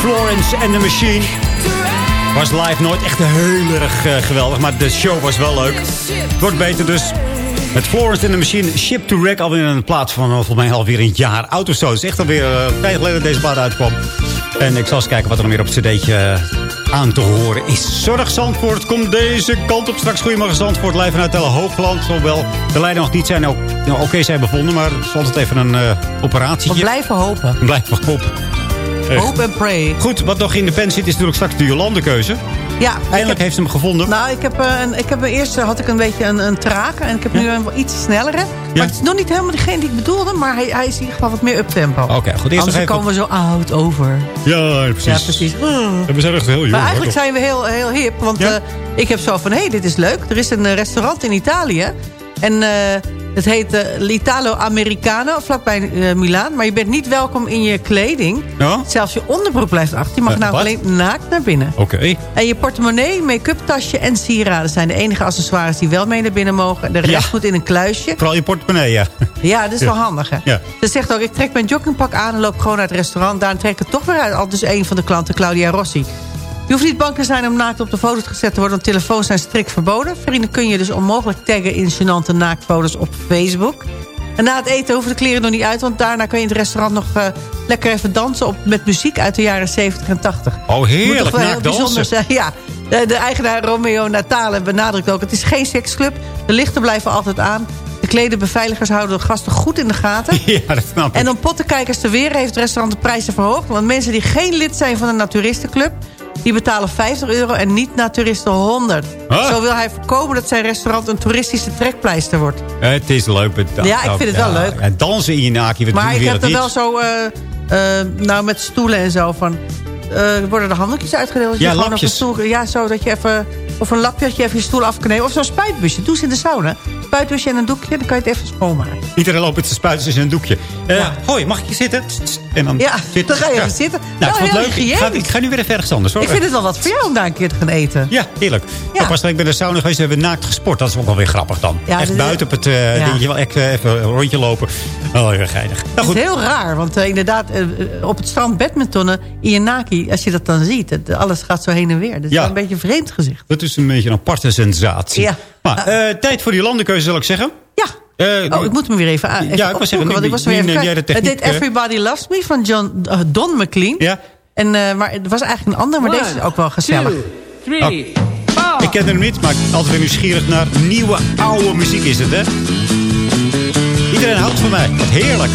Florence and the Machine. Was live nooit echt heel erg eh, geweldig, maar de show was wel leuk. Het wordt beter dus. Met Florence and the Machine, Ship to Wreck, alweer in een plaats van eh, volgens mij alweer een jaar oud of zo. Het is echt alweer uh, een tijd geleden dat deze plaat uitkwam. En ik zal eens kijken wat er nog meer op het cd'tje aan te horen is. Zorg Zandvoort, kom deze kant op. Straks Goedemorgen Zandvoort, live vanuit Telle Hoogland. Hoewel de lijnen nog niet zijn ook, nou, oké zijn bevonden, maar het is altijd even een uh, operatie. We blijven hopen. Blijven hopen. Echt. Hope and pray. Goed, wat nog in de pen zit is natuurlijk straks de Jolande-keuze. Ja, Eindelijk heeft ze hem gevonden. Nou, ik heb, eh, een, ik heb eerst had ik een beetje een, een trage. En ik heb nu een iets snellere. Maar het is nog niet helemaal degene die ik bedoelde. Maar hij, hij is in ieder geval wat meer uptempo. Oké, goed. Eerst Anders even... komen we zo oud over. Ja, precies. Ja, precies. We zijn echt heel jong. Maar eigenlijk hoor, zijn we heel, heel hip. Want Ja? eh, ik heb zo van, hé, hey, dit is leuk. Er is een eh, restaurant in Italië. En eh, het heet eh, L'Italo Americano, vlakbij eh Milaan. Maar je bent niet welkom in je kleding. Ja? Zelfs je onderbroek blijft achter. Je mag Eh, nou wat? alleen naakt naar binnen. Oké. En je portemonnee, make-up tasje en sieraden... zijn de enige accessoires die wel mee naar binnen mogen. De rest Ja. moet in een kluisje. Vooral je portemonnee, ja. Ja, dat is Ja. wel handig, hè? Ja. Ze zegt ook, ik trek mijn joggingpak aan en loop gewoon naar het restaurant. Daar trek ik het toch weer uit. Al dus een van de klanten, Claudia Rossi. Je hoeft niet bang te zijn om naakt op de foto's gezet te worden... want telefoons zijn strikt verboden. Vrienden kun je dus onmogelijk taggen in gênante naaktfoto's op Facebook. En na het eten hoeven de kleren nog niet uit... want daarna kun je in het restaurant nog eh, lekker even dansen... Op, met muziek uit de jaren 70 en 80. Oh, Moet heerlijk. toch wel heel bijzonder zijn. Ja, de, de eigenaar Romeo Natale benadrukt ook... het is geen seksclub, de lichten blijven altijd aan... de kledenbeveiligers houden de gasten goed in de gaten... Ja, dat snap ik. en om pottenkijkers te weren heeft het restaurant de prijzen verhoogd. Want mensen die geen lid zijn van een naturistenclub... die betalen 50 euro en niet-naturisten 100. Ah. Zo wil hij voorkomen dat zijn restaurant een toeristische trekpleister wordt. Het is leuk. Ja, ik vind het wel leuk. En dansen in je naakje. maar ik je heb er wel niet? zo... eh, eh, nou, met stoelen en zo van... eh, worden er handdoekjes uitgedeeld? Dat je Ja, gewoon op lapjes. een stoel, ja, zo dat je even... Of een lapje dat je even je stoel af kan nemen. Of zo'n spuitbusje. Doe ze in de sauna. Spuitbusje en een doekje, dan kan je het even schoonmaken. Iedereen loopt met zijn spuitjes in een doekje. Eh Hoi, mag ik je zitten? En dan Ja, dan ga je even zitten. Nou, ik vond het heel leuk. Ik ga, ik nu weer even ergens anders. Hoor. Ik vind het wel wat voor jou om daar een keer te gaan eten. Ja, heerlijk. Ja. Ik was ik bij de sauna geweest, hebben we naakt gesport. Dat is ook wel weer grappig dan. Ja, echt buiten op het Ja. dingetje, wel echt eh, even een rondje lopen. Oh, heel geinig. Nou Het is heel raar, want inderdaad, op het strand badmintonnen in je naki, als je dat dan ziet, het, alles gaat zo heen en weer. Dat is wel een beetje een vreemd gezicht. dat is een beetje een aparte sensatie. Ja. Maar eh, tijd voor die landenkeuze, zal ik zeggen. Ja. Eh, Oh, ik moet me weer even, aan, even Ja, ik was zeggen, want ik was er weer even jij de Het techniek, eh? Everybody Loves Me van John, eh, Don McLean. Ja. En, eh, maar het was eigenlijk een ander, maar deze is ook wel gezellig. Oh, ik ken hem niet, maar ik ben altijd weer nieuwsgierig naar nieuwe, oude muziek is het, hè? Iedereen houdt van mij. Wat heerlijk.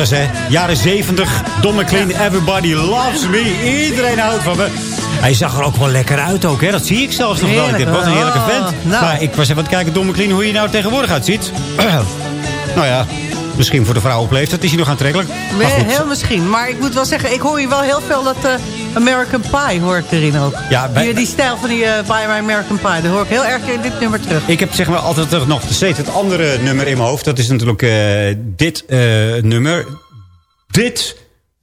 Was, hè. Jaren 70, Don McLean, Everybody Loves Me. Iedereen houdt van me. Hij zag er ook wel lekker uit ook, hè. Dat zie ik zelfs nog wel. Was een heerlijke oh, vent. nou. Maar ik was even aan het kijken, Don McLean, hoe je nou tegenwoordig uitziet. nou ja, misschien voor de vrouw op leeftijd is hij nog aantrekkelijk. Maar Nee, goed. heel misschien. Maar ik moet wel zeggen, ik hoor hier wel heel veel dat eh, American Pie hoor ik erin ook. Ja, bij- die, die stijl van die eh Buy My American Pie, dat hoor ik heel erg in dit nummer terug. Ik heb zeg maar altijd nog steeds het andere nummer in mijn hoofd. Dat is natuurlijk eh, dit eh, nummer. Dit.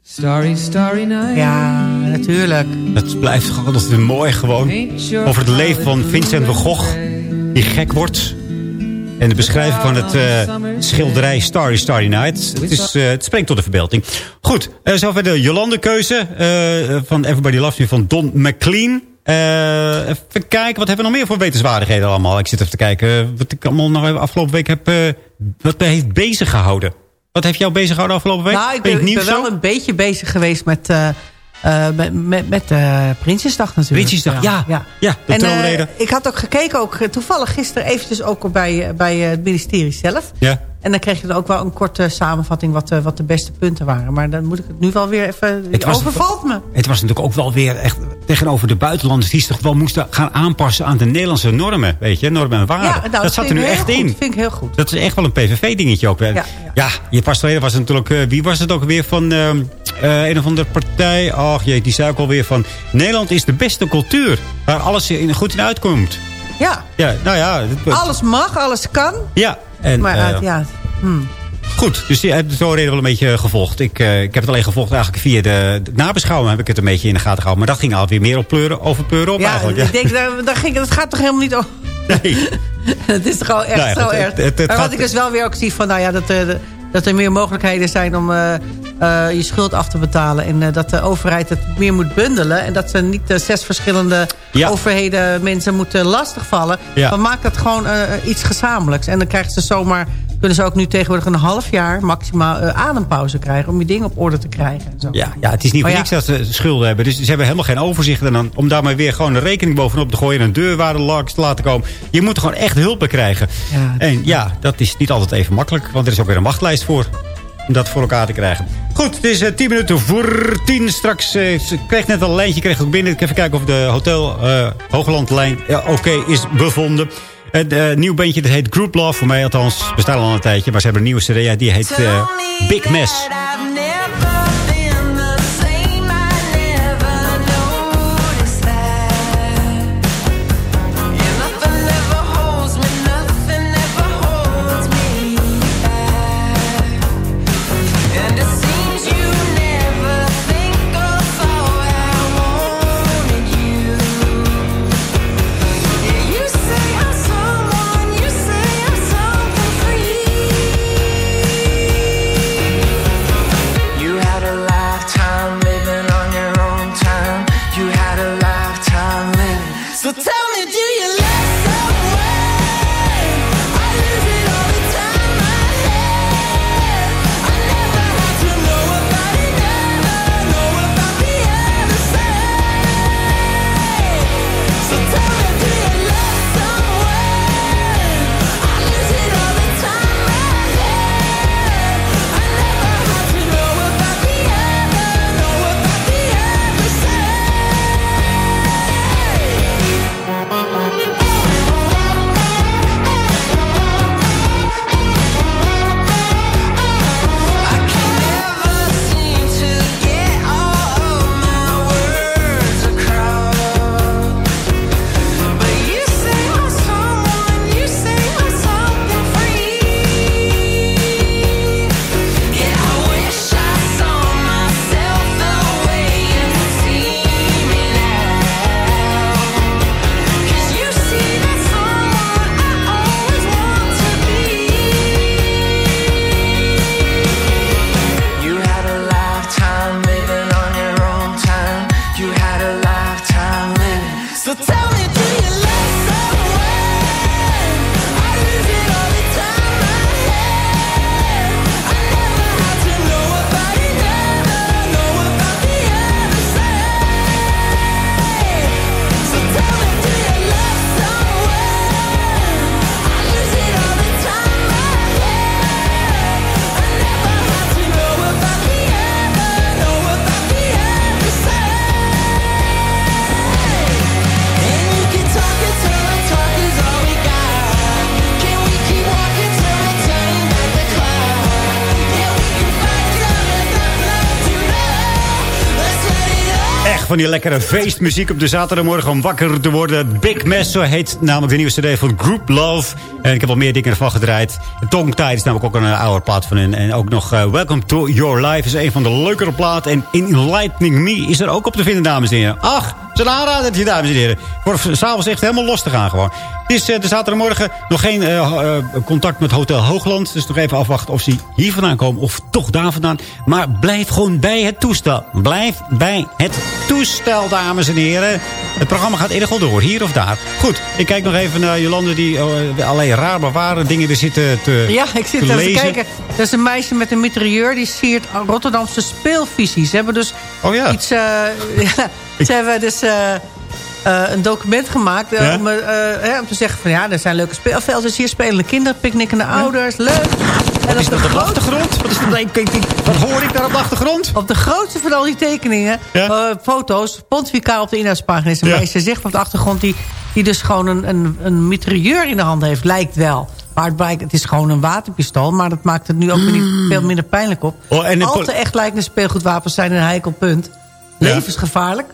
Starry, starry night. Ja, natuurlijk. Dat blijft gewoon altijd mooi gewoon. Over het leven van Vincent van Gogh. Die gek wordt. En de beschrijving van het eh, schilderij Starry Starry Night. Het, is, eh, het spreekt tot de verbeelding. Goed, uh, zover de Jolande-keuze van Everybody Loves Me van Don McLean. Even kijken, wat hebben we nog meer voor wetenswaardigheden allemaal? Ik zit even te kijken wat ik allemaal nog even afgelopen week heb... wat mij heeft bezig gehouden. Wat heeft jou bezig gehouden afgelopen week? Nou, ik Ben ben, ik ben wel zo? een beetje bezig geweest met, eh, met, met, met eh, Prinsjesdag natuurlijk. Prinsjesdag, ja. Ja, de en, eh, ik had ook gekeken, ook, toevallig gisteren eventjes ook bij, bij het ministerie zelf. Ja. En dan kreeg je dan ook wel een korte samenvatting wat, eh, wat de beste punten waren. Maar dan moet ik het nu wel weer even... Het was- overvalt me. Het was natuurlijk ook wel weer echt tegenover de buitenlanders... die zich toch wel moesten gaan aanpassen aan de Nederlandse normen. Weet je, normen en waarden. Ja, nou, dat zat er nu echt in. goed, vind ik heel goed. Dat is echt wel een PVV-dingetje ook. Ja, Ja, ja. je pas geleden was natuurlijk... eh, wie was het ook weer van ehm, eh, een of andere partij? Ach jee, die zei ook alweer van... Nederland is de beste cultuur. Waar alles in, goed in uitkomt. Ja, Ja, nou ja. alles mag, alles kan. Ja. En, maar ja, hmm. Goed, dus je hebt de zoorreden wel een beetje gevolgd. Ik, eh, ik heb het alleen gevolgd eigenlijk via de, de nabeschouwing heb ik het een beetje in de gaten gehouden. Maar dat ging alweer meer op pleuren, over pleuren op ja, eigenlijk. ik denk, daar, daar ging, dat gaat toch helemaal niet over... Nee. het is toch gewoon echt Nou ja, zo erg. het- maar gaat- wat ik dus wel weer ook zie van, nou ja, dat, eh, dat er meer mogelijkheden zijn om eh, eh, je schuld af te betalen. En eh, dat de overheid het meer moet bundelen. En dat ze niet de zes verschillende Ja. overheden mensen moeten lastigvallen. Ja. Dan maakt dat gewoon eh, iets gezamenlijks. En dan krijgen ze zomaar, kunnen ze ook nu tegenwoordig een half jaar maximaal eh, adempauze krijgen. Om je dingen op orde te krijgen. En zo. Ja, ja, het is niet voor ja. niks dat ze schulden hebben. Dus ze hebben helemaal geen overzicht. En dan, om daar maar weer gewoon een rekening bovenop te gooien... en een deurwaarde langs te laten komen. Je moet gewoon echt hulp bij krijgen. Ja. En ja, dat is niet altijd even makkelijk. Want er is ook weer een wachtlijst voor. Om dat voor elkaar te krijgen. Goed, het is eh, 10 minuten voor 10. Straks eh, ik kreeg net al een lijntje kreeg ik ook binnen. Ik even kijken of de Hotel eh Hooglandlijn ja, oké is bevonden. Het eh, nieuw bandje dat heet Group Love. Voor mij althans. Bestaan al een tijdje. Maar ze hebben een nieuwe ja, Die heet eh, Big Mess. Van die lekkere feestmuziek op de zaterdagmorgen om wakker te worden. Big Mess, zo heet namelijk de nieuwe cd van Group Love. En ik heb al meer dingen ervan gedraaid. Tongue Tide is namelijk ook een uh, oude plaat van hen. En ook nog uh, Welcome to Your Life is een van de leukere platen. En Enlightening Me is er ook op te vinden, dames en heren. Ach, het is een aanradertje, dames en heren. Voor s'avonds echt helemaal los te gaan gewoon. Het is uh, de zaterdagmorgen nog geen uh, uh, contact met Hotel Hoogland. Dus nog even afwachten of ze hier vandaan komen of toch daar vandaan. Maar blijf gewoon bij het toestel. Blijf bij het toestel, dames en heren. Het programma gaat eerder door, hier of daar. Goed, ik kijk nog even naar Jolande die allerlei raar bewaren dingen er zitten te Ja, ik zit even te kijken. Dat is een meisje met een mitrailleur. Die siert Rotterdamse speelvisies. Ze hebben dus oh, ja. iets... ze hebben dus... Uh, een document gemaakt ja? om, om, te zeggen van ja, er zijn leuke speelvelden hier, spelende kinderen, picknickende ouders, leuk. En wat is dat op de achtergrond? Wat, is dat, wat hoor ik daar op de achtergrond? Op de grootste van al die tekeningen, ja? foto's, pontificaal op de inhoudspagina is een ja. meisje zich op de achtergrond die, die dus gewoon een, een, een mitrailleur in de hand heeft, lijkt wel. Maar het, blijkt, het is gewoon een waterpistool. Maar dat maakt het nu ook niet veel minder pijnlijk op. Oh, en Al te echt lijkende speelgoedwapens zijn een heikel punt. Levensgevaarlijk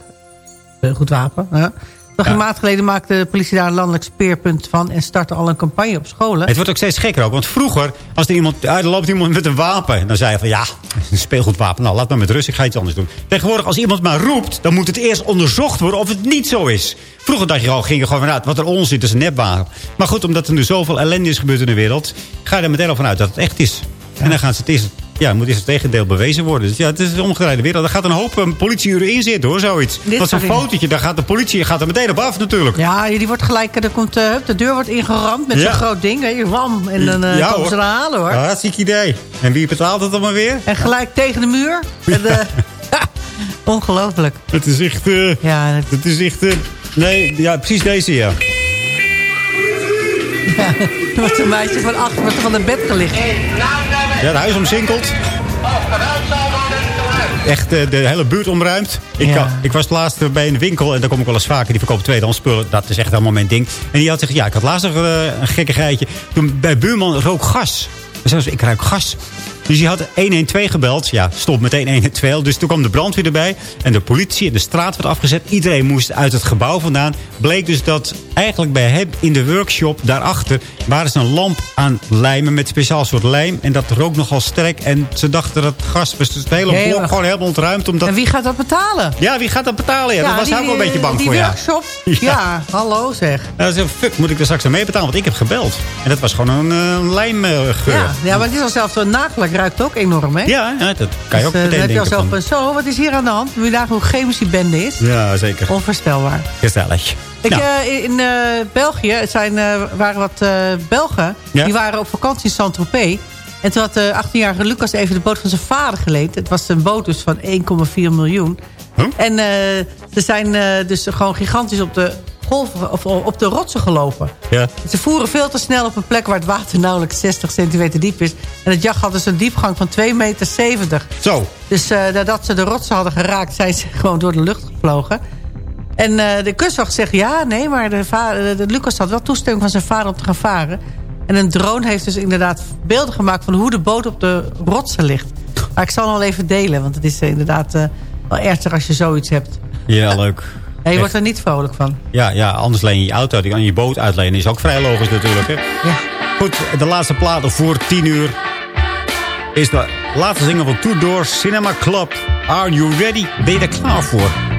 goed wapen. Ja. Nog een maand geleden maakte de politie daar een landelijk speerpunt van... en startte al een campagne op scholen. Het wordt ook steeds gekker ook. Want vroeger, als er, iemand, er loopt iemand met een wapen... dan zei je van, ja, een speelgoedwapen. Nou, laat maar met rust, ik ga iets anders doen. Tegenwoordig, als iemand maar roept... dan moet het eerst onderzocht worden of het niet zo is. Vroeger dacht je al, ging je gewoon vanuit... wat er onzin is, een nepwapen. Maar goed, omdat er nu zoveel ellende is gebeurd in de wereld... ga je er meteen al vanuit dat het echt is. En dan gaan ze het eerst ja, moet eerst het tegendeel bewezen worden. Dus ja, het is een omgedraaide wereld. Daar gaat een hoop um, politieuren in zitten, hoor, zoiets. Dit dat is een fotootje, daar gaat de politie gaat er meteen op af natuurlijk. Ja, die wordt gelijk, er komt, uh, de deur wordt ingeramd met ja. zo'n groot ding. Hè, wam, en dan uh, ja, komen ze eraan halen, hoor. Ja, ziek idee. En wie betaalt het allemaal weer? En gelijk tegen de muur. En, uh, ongelooflijk. Het is echt... ja, het... het is echt... nee, ja, precies deze, ja. Ja, er wordt een meisje van achter van de bed gelicht. Ja, het huis omsingeld. Echt de hele buurt omruimd. Ik, ja. ik was laatst bij een winkel en daar kom ik wel eens vaker. Die verkopen tweedehands spullen. Dat is echt helemaal mijn ding. En die had gezegd, ja, ik had laatst nog uh, een gekkigheidje. Toen bij buurman rook gas. Dus ik ruik gas. Dus die had 112 gebeld. Ja, stop meteen 112. Dus toen kwam de brandweer erbij. En de politie en de straat werd afgezet. Iedereen moest uit het gebouw vandaan. Bleek dus dat eigenlijk bij hem in de workshop daarachter... waren ze een lamp aan lijmen met speciaal soort lijm. En dat rook nogal sterk. En ze dachten dat het gas was. Dus het hele Heel blok gewoon helemaal ontruimd. Omdat... En wie gaat dat betalen? Ja, wie gaat dat betalen? Ja, ja daar was hij ook wel een beetje bang die voor. Die workshop? Ja. ja. hallo zeg. Ja, zei, fuck, moet ik er straks aan mee betalen? Want ik heb gebeld. En dat was gewoon een uh, lijmgeur. Ja, ja, maar het is al zelfs een nakelijk ruikt ook enorm, hè? Ja, ja dat kan je ook dus, meteen uh, heb je al zelf van. zo, wat is hier aan de hand? Wil je daar hoe chemisch die bende is? Ja, zeker. Onvoorstelbaar. Gezellig. Ik, nou. uh, in uh, België het zijn, waren wat Belgen. Ja? Die waren op vakantie in Saint-Tropez. En toen had de 18-jarige Lucas even de boot van zijn vader geleend. Het was een boot dus van 1,4 miljoen. Huh? En ze zijn dus gewoon gigantisch op de golven, of op de rotsen gelopen. Ja. Ze voeren veel te snel op een plek waar het water nauwelijks 60 centimeter diep is. En het jacht had dus een diepgang van 2,70 meter. Zo. Dus uh, nadat ze de rotsen hadden geraakt, zijn ze gewoon door de lucht gevlogen. En uh, de kustwacht zegt ja, nee, maar de, vader, de Lucas had wel toestemming van zijn vader om te gaan varen. En een drone heeft dus inderdaad beelden gemaakt van hoe de boot op de rotsen ligt. Maar ik zal hem wel even delen, want het is uh, inderdaad wel ernstig als je zoiets hebt. Ja, leuk. Ja, je wordt er niet vrolijk van. Ja, ja, anders leen je je auto uit. Je kan je boot uitlenen. Is ook vrij logisch natuurlijk. Hè? Ja. Goed, de laatste plaat voor 10 uur is de laatste single van Two Doors Cinema Club. Are you ready? Ben je er klaar voor?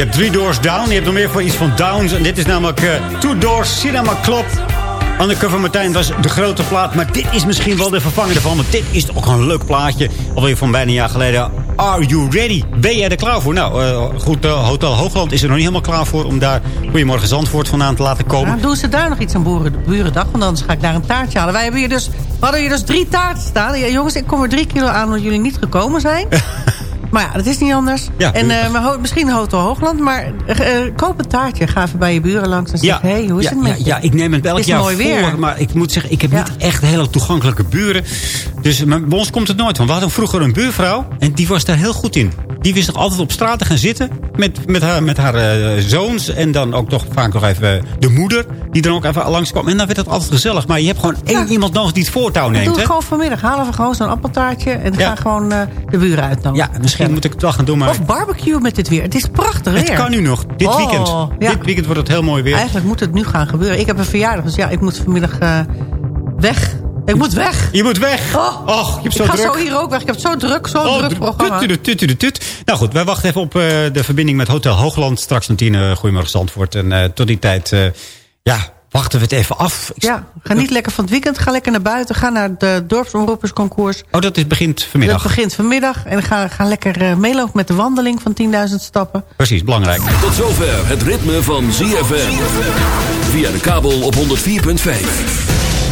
Hebt Three Doors Down. Je hebt nog meer voor iets van Downs. En dit is namelijk eh, Two Doors Cinema Club. Undercover Martijn was de grote plaat. Maar dit is misschien wel de vervanger ervan. Want dit is toch een leuk plaatje. Alweer van bijna een jaar geleden. Are you ready? Ben jij er klaar voor? Nou, eh, goed, eh, Hotel Hoogland is er nog niet helemaal klaar voor... om daar Goedemorgen Zandvoort vandaan te laten komen. Nou, doen ze daar nog iets aan boeren, Burendag? Want anders ga ik daar een taartje halen. Wij hebben hier dus, hadden hier dus drie taarten staan. Ja, jongens, ik kom er drie kilo aan omdat jullie niet gekomen zijn. maar ja, dat is niet anders. Ja, en ho- misschien Hotel Hoogland. Maar eh, eh, koop een taartje. Ga even bij je buren langs en zeg... hey, hoe is ja, het met ja, je? ja, ik neem het elk Het jaar mooi weer. voor. Maar ik moet zeggen, ik heb niet echt hele toegankelijke buren. Dus bij ons komt het nooit van. We hadden vroeger een buurvrouw. En die was daar heel goed in. Die wist nog altijd op straat te gaan zitten. Met, met haar, met haar eh, zoons. En dan ook nog vaak nog even eh, de moeder. Die dan ook even langskwam. En dan werd het altijd gezellig. Maar je hebt gewoon één iemand nodig die het voortouw neemt. Doe het gewoon vanmiddag. Halen we gewoon zo'n appeltaartje. En ga gewoon eh, de buren uitnodigen. Ja, misschien moet ik het wel gaan doen. Maar Of barbecue met dit weer. Het is prachtig weer. het kan nu nog. Dit Oh, weekend. ja. Dit weekend wordt het heel mooi weer. Eigenlijk moet het nu gaan gebeuren. Ik heb een verjaardag, dus ja, ik moet vanmiddag weg. Ik moet weg. Je moet weg. Oh, Och, je hebt zo ik ga druk. zo hier ook weg. Ik heb zo druk, zo'n Oh, druk programma. tut, tut, tut, tut. Nou goed, wij wachten even op eh, de verbinding met Hotel Hoogland. Straks om tien, uh, Goedemorgen Zandvoort. En eh, tot die tijd, eh, ja, wachten we het even af. Ik- Ja, ga niet lekker van het weekend. Ga lekker naar buiten. Ga naar de dorpsomroepersconcours. Oh, dat is, begint vanmiddag. Dat begint vanmiddag. En ga, ga lekker meelopen met de wandeling van 10.000 stappen. Precies, belangrijk. Tot zover het ritme van ZFM. Via de kabel op 104.5.